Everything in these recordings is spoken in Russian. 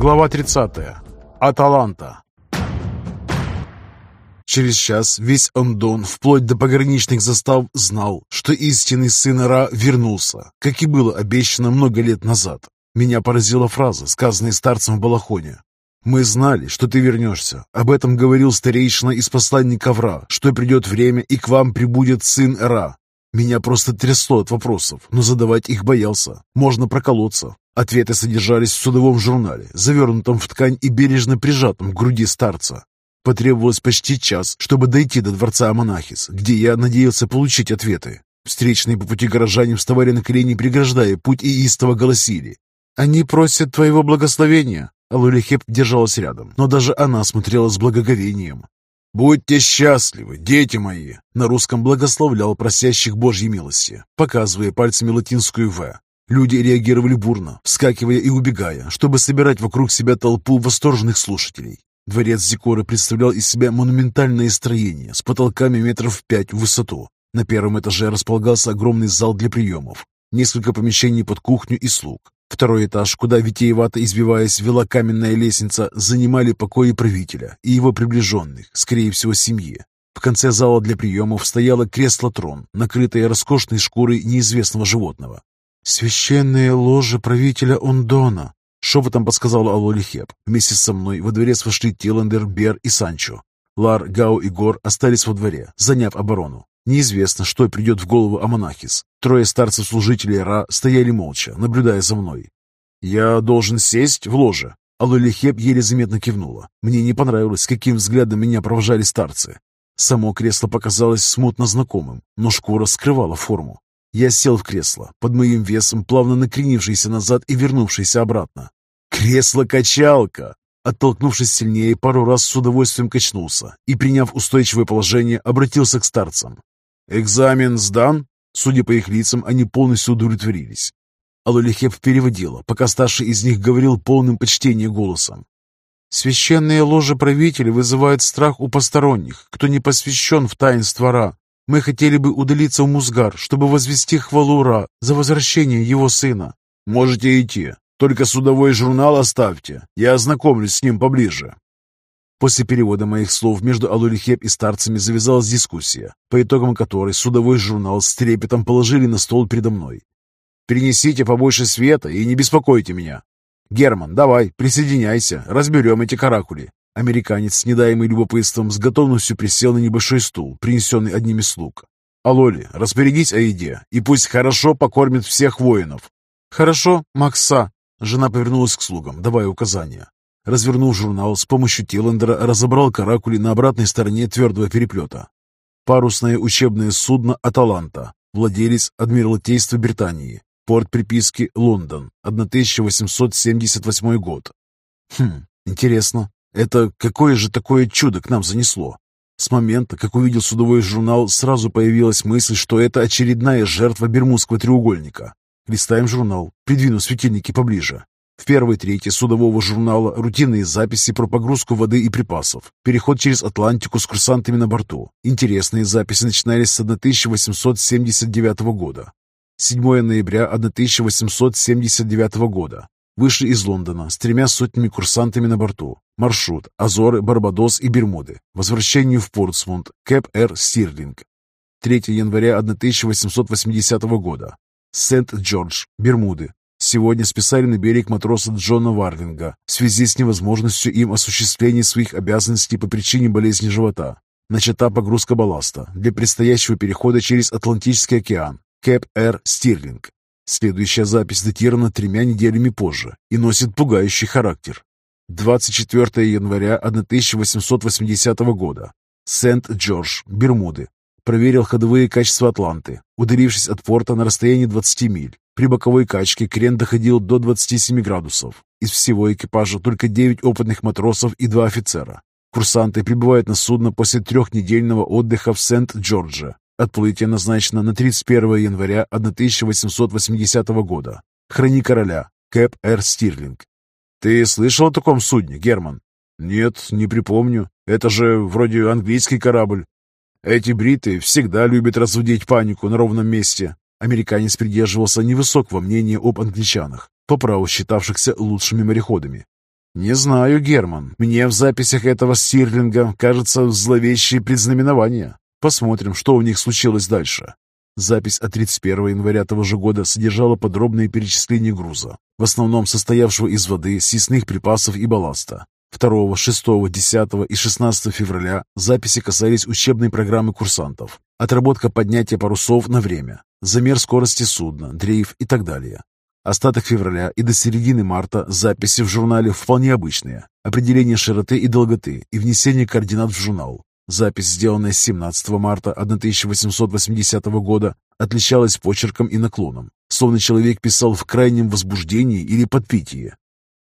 Глава 30. Аталанта. Через час весь Андон, вплоть до пограничных застав, знал, что истинный сын Ра вернулся, как и было обещано много лет назад. Меня поразила фраза, сказанная старцем в Балахоне. «Мы знали, что ты вернешься. Об этом говорил старейшина из посланников Ра, что придет время, и к вам прибудет сын Ра. Меня просто трясло от вопросов, но задавать их боялся. Можно проколоться. Ответы содержались в судовом журнале, завернутом в ткань и бережно прижатом к груди старца. Потребовалось почти час, чтобы дойти до дворца Амонахис, где я надеялся получить ответы. Встречные по пути горожане вставали на колени, преграждая путь и истово голосили. «Они просят твоего благословения!» Алулихеп держалась рядом, но даже она смотрела с благоговением. «Будьте счастливы, дети мои!» На русском благословлял просящих Божьей милости, показывая пальцами латинскую «В». Люди реагировали бурно, вскакивая и убегая, чтобы собирать вокруг себя толпу восторженных слушателей. Дворец Зикора представлял из себя монументальное строение с потолками метров пять в высоту. На первом этаже располагался огромный зал для приемов, несколько помещений под кухню и слуг. Второй этаж, куда витиевато избиваясь вела каменная лестница, занимали покои правителя и его приближенных, скорее всего, семьи. В конце зала для приемов стояло кресло-трон, накрытое роскошной шкурой неизвестного животного. «Священное ложе правителя Ондона», — шепотом подсказала Алолихеп. Вместе со мной во дворец вошли Тиландер, Бер и Санчо. Лар, Гау и Гор остались во дворе, заняв оборону. Неизвестно, что придет в голову Амонахис. Трое старцев-служителей Ра стояли молча, наблюдая за мной. «Я должен сесть в ложе?» Алулихеп еле заметно кивнула. Мне не понравилось, каким взглядом меня провожали старцы. Само кресло показалось смутно знакомым, но шкура скрывала форму. Я сел в кресло, под моим весом плавно накренившийся назад и вернувшийся обратно. «Кресло-качалка!» Оттолкнувшись сильнее, пару раз с удовольствием качнулся и, приняв устойчивое положение, обратился к старцам. «Экзамен сдан?» Судя по их лицам, они полностью удовлетворились. Алулихеп переводила, пока старший из них говорил полным почтением голосом. «Священные ложи правителя вызывают страх у посторонних, кто не посвящен в таинство Ра. Мы хотели бы удалиться в Музгар, чтобы возвести хвалу Ра за возвращение его сына». «Можете идти, только судовой журнал оставьте, я ознакомлюсь с ним поближе». После перевода моих слов между Алулихеп и старцами завязалась дискуссия, по итогам которой судовой журнал с трепетом положили на стол передо мной. «Принесите побольше света и не беспокойте меня. Герман, давай, присоединяйся, разберем эти каракули». Американец, недаемый любопытством, с готовностью присел на небольшой стул, принесенный одним из слуг. «Алоли, распорядись о еде, и пусть хорошо покормит всех воинов». «Хорошо, Макса», — жена повернулась к слугам, давая указания. Развернув журнал, с помощью Тиландера разобрал каракули на обратной стороне твердого переплета. Парусное учебное судно «Аталанта», владелец Адмиралтейства Британии, порт приписки «Лондон», 1878 год. Хм, интересно, это какое же такое чудо к нам занесло? С момента, как увидел судовой журнал, сразу появилась мысль, что это очередная жертва Бермудского треугольника. Листаем журнал, придвину светильники поближе. В первой трети судового журнала рутинные записи про погрузку воды и припасов, переход через Атлантику с курсантами на борту. Интересные записи начинались с 1879 года. 7 ноября 1879 года. Вышли из Лондона с тремя сотнями курсантами на борту. Маршрут – Азоры, Барбадос и Бермуды. Возвращение в Портсмунд, Кэп-Эр, Стирлинг. 3 января 1880 года. Сент-Джордж, Бермуды. Сегодня списали на берег матроса Джона Варлинга в связи с невозможностью им осуществления своих обязанностей по причине болезни живота. Начата погрузка балласта для предстоящего перехода через Атлантический океан. Кэп-Эр Стирлинг. Следующая запись датирована тремя неделями позже и носит пугающий характер. 24 января 1880 года. Сент-Джордж, Бермуды. Проверил ходовые качества Атланты, ударившись от порта на расстоянии 20 миль. При боковой качке крен доходил до 27 градусов. Из всего экипажа только 9 опытных матросов и 2 офицера. Курсанты прибывают на судно после трехнедельного отдыха в Сент-Джордже. Отплытие назначено на 31 января 1880 года. Храни короля. Кэп Эр Стирлинг. Ты слышал о таком судне, Герман? Нет, не припомню. Это же вроде английский корабль. Эти бриты всегда любят разводить панику на ровном месте. Американец придерживался невысокого мнения об англичанах, по праву считавшихся лучшими мореходами. «Не знаю, Герман. Мне в записях этого Стирлинга кажется зловещие предзнаменования. Посмотрим, что у них случилось дальше». Запись от 31 января того же года содержала подробные перечисления груза, в основном состоявшего из воды, съестных припасов и балласта. 2, 6, 10 и 16 февраля записи касались учебной программы курсантов, отработка поднятия парусов на время, замер скорости судна, дрейф и так далее. Остаток февраля и до середины марта записи в журнале вполне обычные. Определение широты и долготы и внесение координат в журнал. Запись, сделанная 17 марта 1880 года, отличалась почерком и наклоном, словно человек писал в крайнем возбуждении или подпитии.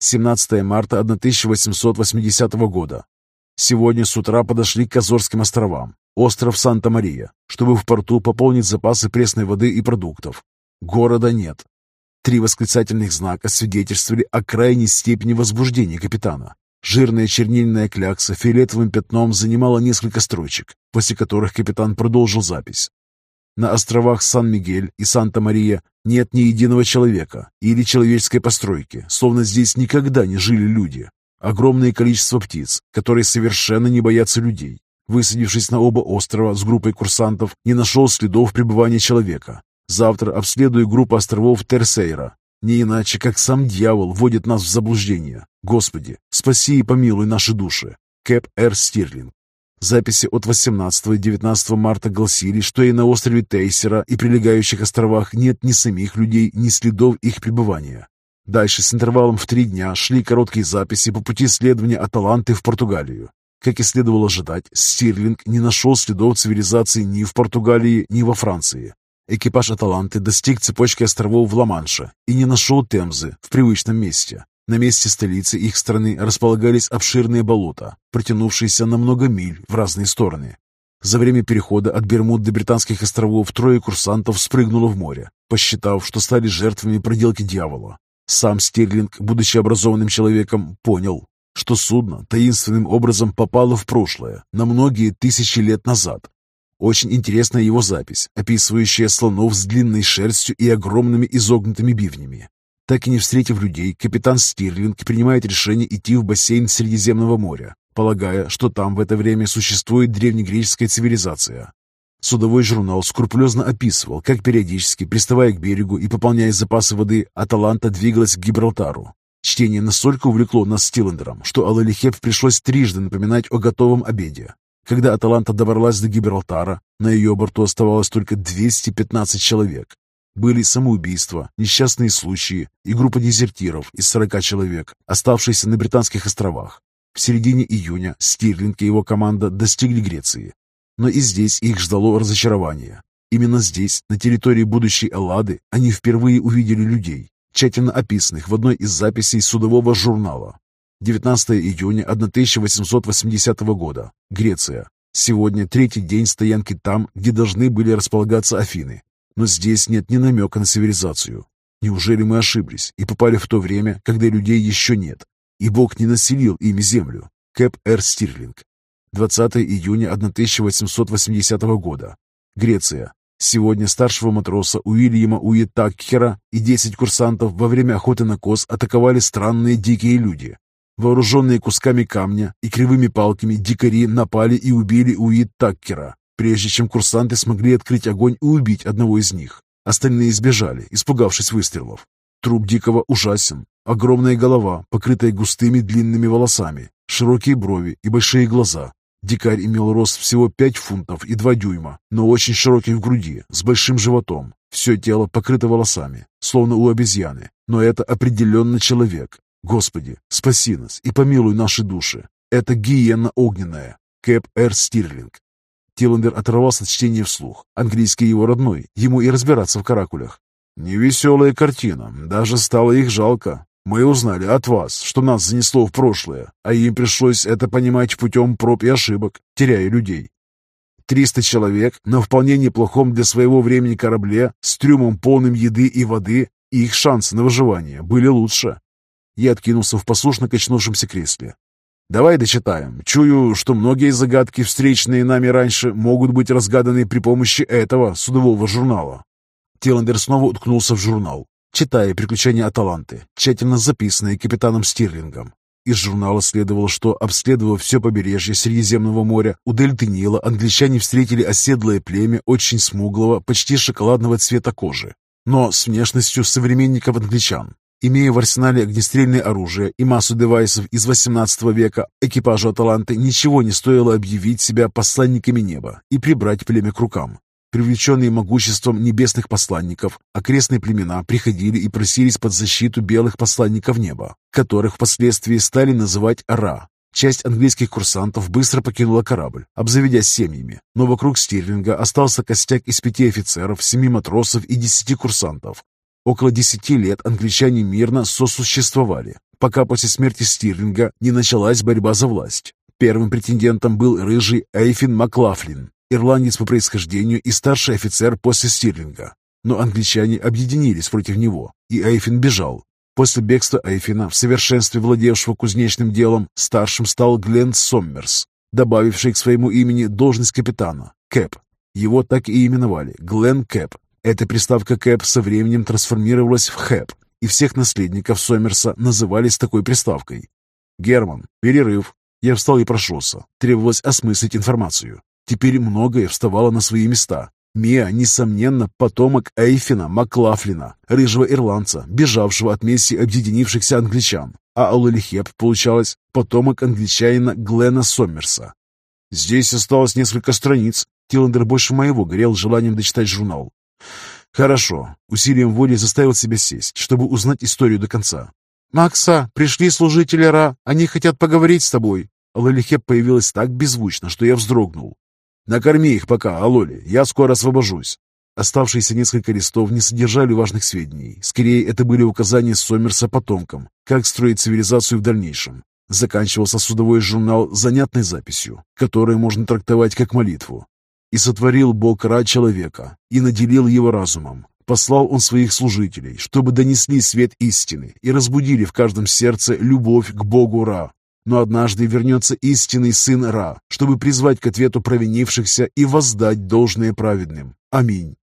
17 марта 1880 года. Сегодня с утра подошли к Азорским островам, остров Санта-Мария, чтобы в порту пополнить запасы пресной воды и продуктов. Города нет. Три восклицательных знака свидетельствовали о крайней степени возбуждения капитана. Жирная чернильная клякса фиолетовым пятном занимала несколько строчек, после которых капитан продолжил запись. На островах Сан-Мигель и Санта-Мария нет ни единого человека или человеческой постройки, словно здесь никогда не жили люди. Огромное количество птиц, которые совершенно не боятся людей. Высадившись на оба острова с группой курсантов, не нашел следов пребывания человека. Завтра обследую группу островов Терсейра. Не иначе, как сам дьявол вводит нас в заблуждение. Господи, спаси и помилуй наши души. Кэп Р. Стирлинг. Записи от 18 и 19 марта гласили, что и на острове Тейсера и прилегающих островах нет ни самих людей, ни следов их пребывания. Дальше с интервалом в три дня шли короткие записи по пути следования Аталанты в Португалию. Как и следовало ожидать, Стирлинг не нашел следов цивилизации ни в Португалии, ни во Франции. Экипаж «Аталанты» достиг цепочки островов в Ла-Манше и не нашел Темзы в привычном месте. На месте столицы их страны располагались обширные болота, протянувшиеся на много миль в разные стороны. За время перехода от Бермуд до Британских островов трое курсантов спрыгнуло в море, посчитав, что стали жертвами проделки дьявола. Сам Стирлинг, будучи образованным человеком, понял, что судно таинственным образом попало в прошлое на многие тысячи лет назад очень интересная его запись, описывающая слонов с длинной шерстью и огромными изогнутыми бивнями. Так и не встретив людей, капитан Стирлинг принимает решение идти в бассейн Средиземного моря, полагая, что там в это время существует древнегреческая цивилизация. Судовой журнал скрупулезно описывал, как периодически, приставая к берегу и пополняя запасы воды, Аталанта двигалась к Гибралтару. Чтение настолько увлекло нас с Тиллендером, что Алалихеп пришлось трижды напоминать о готовом обеде. Когда Аталанта добралась до Гибралтара, на ее борту оставалось только 215 человек. Были самоубийства, несчастные случаи и группа дезертиров из 40 человек, оставшиеся на Британских островах. В середине июня Стирлинг и его команда достигли Греции. Но и здесь их ждало разочарование. Именно здесь, на территории будущей Эллады, они впервые увидели людей, тщательно описанных в одной из записей судового журнала. 19 июня 1880 года. Греция. Сегодня третий день стоянки там, где должны были располагаться Афины. Но здесь нет ни намека на цивилизацию. Неужели мы ошиблись и попали в то время, когда людей еще нет, и Бог не населил ими землю? Кэп Р. Стирлинг. 20 июня 1880 года. Греция. Сегодня старшего матроса Уильяма Уитакхера и 10 курсантов во время охоты на коз атаковали странные дикие люди. Вооруженные кусками камня и кривыми палками, дикари напали и убили Уит Таккера, прежде чем курсанты смогли открыть огонь и убить одного из них. Остальные сбежали, испугавшись выстрелов. Труп дикого ужасен. Огромная голова, покрытая густыми длинными волосами, широкие брови и большие глаза. Дикарь имел рост всего 5 фунтов и 2 дюйма, но очень широкий в груди, с большим животом. Все тело покрыто волосами, словно у обезьяны, но это определенно человек. Господи, спаси нас и помилуй наши души. Это гиена огненная. Кэп Р. Стирлинг. Тиллендер оторвался от чтения вслух. Английский его родной, ему и разбираться в каракулях. Невеселая картина, даже стало их жалко. Мы узнали от вас, что нас занесло в прошлое, а им пришлось это понимать путем проб и ошибок, теряя людей. Триста человек на вполне неплохом для своего времени корабле с трюмом полным еды и воды, и их шансы на выживание были лучше. Я откинулся в послушно качнувшемся кресле. «Давай дочитаем. Чую, что многие загадки, встречные нами раньше, могут быть разгаданы при помощи этого судового журнала». Тиландер снова уткнулся в журнал, читая «Приключения Аталанты», тщательно записанные капитаном Стирлингом. Из журнала следовало, что, обследовав все побережье Средиземного моря, у дельты Нила англичане встретили оседлое племя очень смуглого, почти шоколадного цвета кожи, но с внешностью современников англичан. Имея в арсенале огнестрельное оружие и массу девайсов из 18 века, экипажу «Аталанты» ничего не стоило объявить себя посланниками неба и прибрать племя к рукам. Привлеченные могуществом небесных посланников, окрестные племена приходили и просились под защиту белых посланников неба, которых впоследствии стали называть Ра. Часть английских курсантов быстро покинула корабль, обзаведясь семьями, но вокруг Стирлинга остался костяк из пяти офицеров, семи матросов и десяти курсантов. Около десяти лет англичане мирно сосуществовали, пока после смерти Стирлинга не началась борьба за власть. Первым претендентом был рыжий Эйфин Маклафлин, ирландец по происхождению и старший офицер после Стирлинга. Но англичане объединились против него, и Эйфин бежал. После бегства Эйфина, в совершенстве владевшего кузнечным делом, старшим стал Глен Соммерс, добавивший к своему имени должность капитана – Кэп. Его так и именовали – Глен Кэп. Эта приставка Кэп со временем трансформировалась в Хэп, и всех наследников Сомерса называли с такой приставкой. «Герман, перерыв». Я встал и прошелся. Требовалось осмыслить информацию. Теперь многое вставало на свои места. Мия, несомненно, потомок Эйфина Маклафлина, рыжего ирландца, бежавшего от миссии объединившихся англичан, а Алалихеп, получалось, потомок англичанина Глена Сомерса. Здесь осталось несколько страниц. Тиллендер больше моего горел желанием дочитать журнал. Хорошо. Усилием воли заставил себя сесть, чтобы узнать историю до конца. «Макса, пришли служители Ра. Они хотят поговорить с тобой». Алалихеп появилась так беззвучно, что я вздрогнул. Накорми их пока, Алоли, я скоро освобожусь». Оставшиеся несколько листов не содержали важных сведений. Скорее, это были указания Сомерса потомкам, как строить цивилизацию в дальнейшем. Заканчивался судовой журнал занятной записью, которую можно трактовать как молитву. «И сотворил Бог Ра человека, и наделил его разумом. Послал он своих служителей, чтобы донесли свет истины и разбудили в каждом сердце любовь к Богу Ра, но однажды вернется истинный сын Ра, чтобы призвать к ответу провинившихся и воздать должное праведным. Аминь.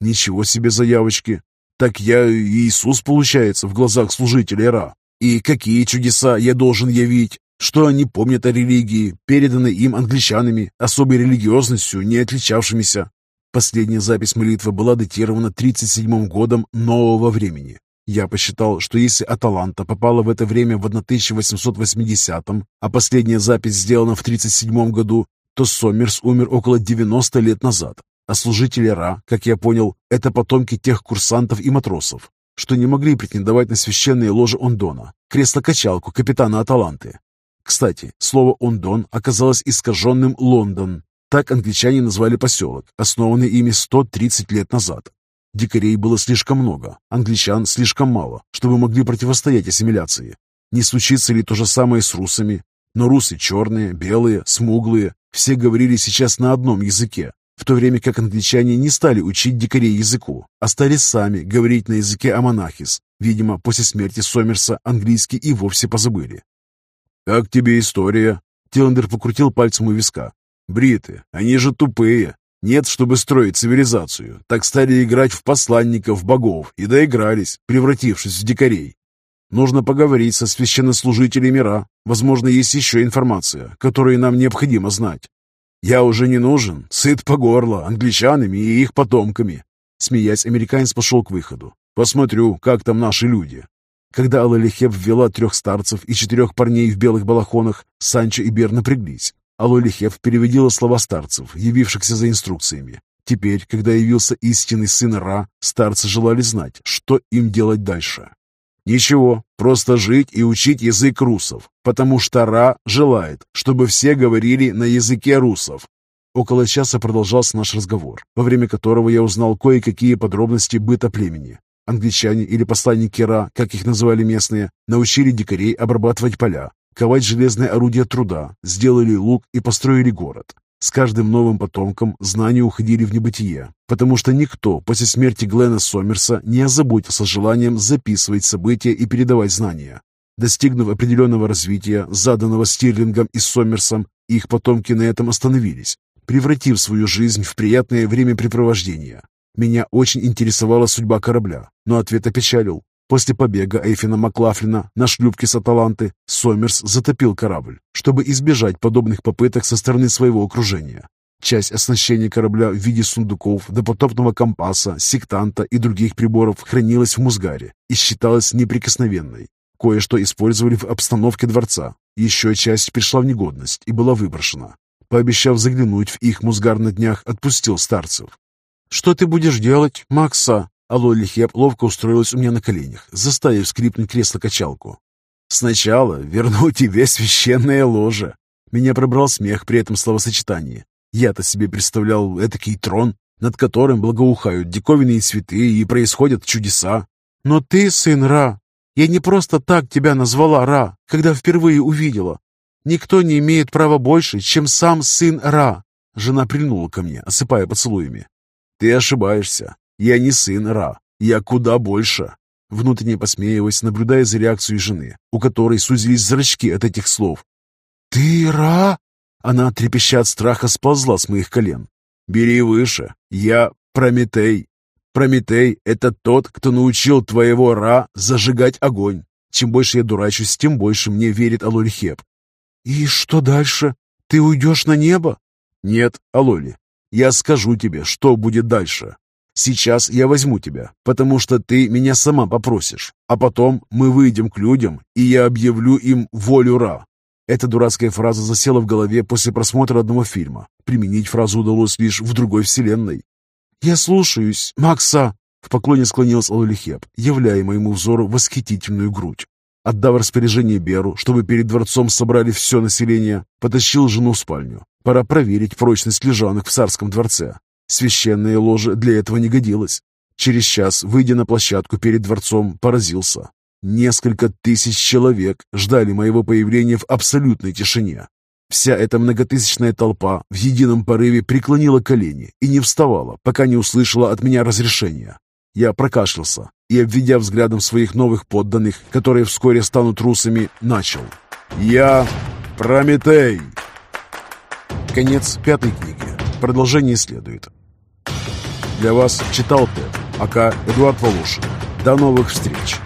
Ничего себе заявочки. Так я Иисус, получается, в глазах служителей Ра. И какие чудеса я должен явить? Что они помнят о религии, переданной им англичанами, особой религиозностью, не отличавшимися? Последняя запись молитвы была датирована 37 годом нового времени. Я посчитал, что если Аталанта попала в это время в 1880-м, а последняя запись сделана в 37 году, то Сомерс умер около 90 лет назад. А служители Ра, как я понял, это потомки тех курсантов и матросов, что не могли претендовать на священные ложи Ондона, кресло-качалку капитана Аталанты. Кстати, слово «Ондон» оказалось искаженным «Лондон». Так англичане назвали поселок, основанный ими 130 лет назад. Дикарей было слишком много, англичан слишком мало, чтобы могли противостоять ассимиляции. Не случится ли то же самое с русами? Но русы черные, белые, смуглые, все говорили сейчас на одном языке, в то время как англичане не стали учить дикарей языку, а стали сами говорить на языке амонахис. Видимо, после смерти Сомерса английский и вовсе позабыли. «Как тебе история?» Тиллендер покрутил пальцем у виска. «Бриты, они же тупые. Нет, чтобы строить цивилизацию, так стали играть в посланников богов и доигрались, превратившись в дикарей. Нужно поговорить со священнослужителями Ра. Возможно, есть еще информация, которую нам необходимо знать. Я уже не нужен, сыт по горло англичанами и их потомками. Смеясь, американец пошел к выходу. Посмотрю, как там наши люди. Когда Алалихеп ввела трех старцев и четырех парней в белых балахонах, Санчо и Бер напряглись. Алолихев переводила слова старцев, явившихся за инструкциями. Теперь, когда явился истинный сын Ра, старцы желали знать, что им делать дальше. Ничего, просто жить и учить язык русов, потому что Ра желает, чтобы все говорили на языке русов. Около часа продолжался наш разговор, во время которого я узнал кое-какие подробности быта племени. Англичане или посланники Ра, как их называли местные, научили дикарей обрабатывать поля, ковать железное орудие труда, сделали лук и построили город. С каждым новым потомком знания уходили в небытие, потому что никто после смерти Глена Сомерса не озаботился желанием записывать события и передавать знания. Достигнув определенного развития, заданного Стирлингом и Сомерсом, их потомки на этом остановились, превратив свою жизнь в приятное времяпрепровождение. Меня очень интересовала судьба корабля, но ответ опечалил. После побега Эйфина Маклафлина на шлюпке с Аталанты Сомерс затопил корабль, чтобы избежать подобных попыток со стороны своего окружения. Часть оснащения корабля в виде сундуков, допотопного компаса, сектанта и других приборов хранилась в Музгаре и считалась неприкосновенной. Кое-что использовали в обстановке дворца. Еще часть пришла в негодность и была выброшена. Пообещав заглянуть в их Музгар на днях, отпустил старцев. «Что ты будешь делать, Макса?» Алоли Хеп ловко устроилась у меня на коленях, заставив скрипнуть кресло-качалку. «Сначала верну тебе священное ложе». Меня пробрал смех при этом словосочетании. Я-то себе представлял этакий трон, над которым благоухают диковинные цветы и происходят чудеса. Но ты, сын Ра, я не просто так тебя назвала Ра, когда впервые увидела. Никто не имеет права больше, чем сам сын Ра. Жена прильнула ко мне, осыпая поцелуями. Ты ошибаешься. Я не сын Ра, я куда больше. Внутренне посмеиваясь, наблюдая за реакцией жены, у которой сузились зрачки от этих слов. «Ты Ра?» Она, трепеща от страха, сползла с моих колен. «Бери выше. Я Прометей. Прометей — это тот, кто научил твоего Ра зажигать огонь. Чем больше я дурачусь, тем больше мне верит Алолихеп. «И что дальше? Ты уйдешь на небо?» «Нет, Алоли, я скажу тебе, что будет дальше. Сейчас я возьму тебя, потому что ты меня сама попросишь, а потом мы выйдем к людям, и я объявлю им волю Ра». Эта дурацкая фраза засела в голове после просмотра одного фильма. Применить фразу удалось лишь в другой вселенной. «Я слушаюсь, Макса!» В поклоне склонилась Алулихеп, являя моему взору восхитительную грудь. Отдав распоряжение Беру, чтобы перед дворцом собрали все население, потащил жену в спальню. Пора проверить прочность лежанок в царском дворце. Священное ложе для этого не годилось. Через час, выйдя на площадку перед дворцом, поразился. Несколько тысяч человек ждали моего появления в абсолютной тишине. Вся эта многотысячная толпа в едином порыве преклонила колени и не вставала, пока не услышала от меня разрешения. Я прокашлялся и, обведя взглядом своих новых подданных, которые вскоре станут русами, начал. «Я Прометей!» Конец пятой книги. Продолжение следует. Для вас читал Пэт, ака Эдуард Волошин. До новых встреч!